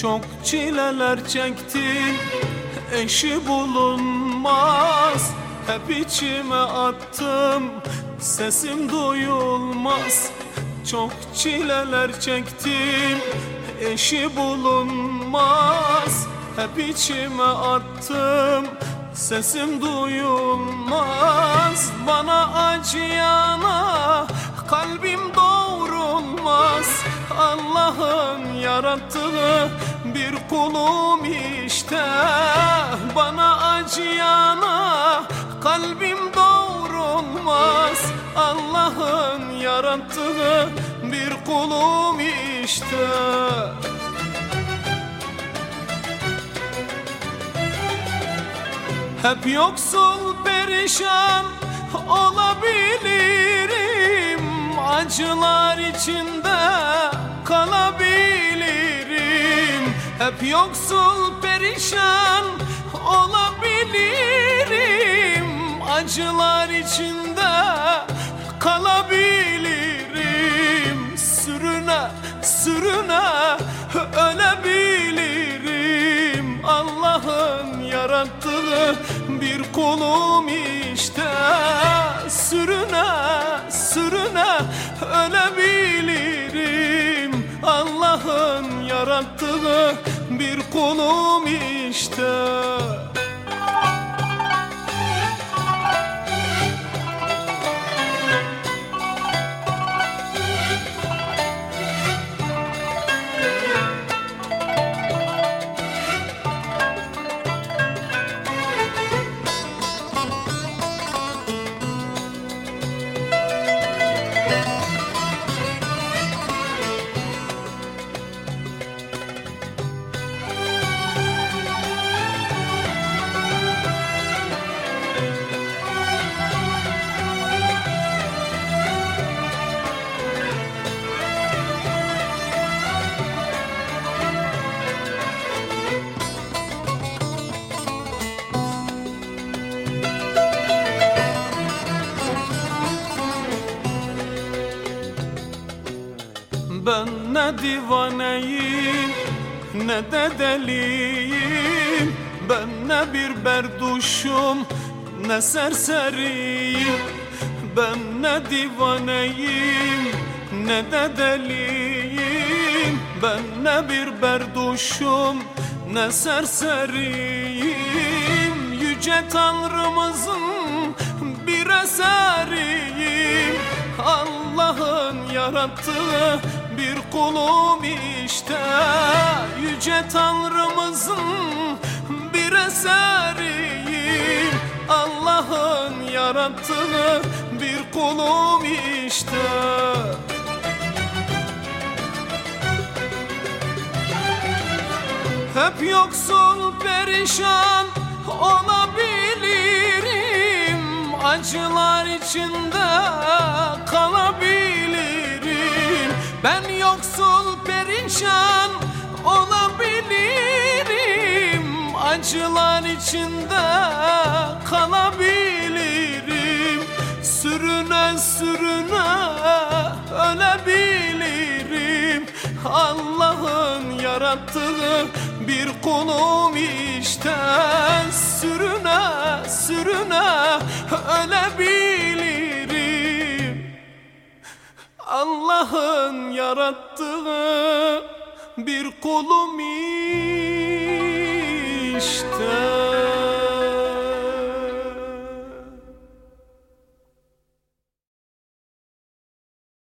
Çok çileler çektim Eşi bulunmaz. Hep içime attım Sesim duyulmaz. Çok çileler çektim Eşi bulunmaz. Hep içime attım Sesim duyulmaz. Bana acıyana Kalbim doğrulmaz. Allah'ın yarattığı kulum işte. Bana acıyana kalbim doğrulmaz. Allah'ın yarattığı bir kulum işte. Hep yoksul perişan olabilirim. Acılar içinde kalabilirim Hep yoksul perişan olabilirim. Acılar içinde kalabilirim. Sürüne sürüne ölebilirim. Allah'ın yarattığı bir kulum işte. Sürüne sürüne ölebilirim. Allah'ın yarattığı bir kulum işte ne divaneyim ne de deliyim. Ben ne bir berduşum ne serseriyim. Ben ne divaneyim ne de deliyim. Ben ne bir berduşum ne serseriyim. Yüce Tanrımızın bir eseriyim. Allah'ın yarattığı bir kulum işte. Yüce Tanrımızın bir eseriyim. Allah'ın yarattığı bir kulum işte. Hep yoksul perişan olabilirim. Acılar içinde kalabilirim yoksul perişan olabilirim. Acılar içinde kalabilirim. Sürüne sürüne ölebilirim. Allah'ın yarattığı bir kulum işte. Sürüne sürüne ölebilirim Allah'ın yarattığı bir kulum işte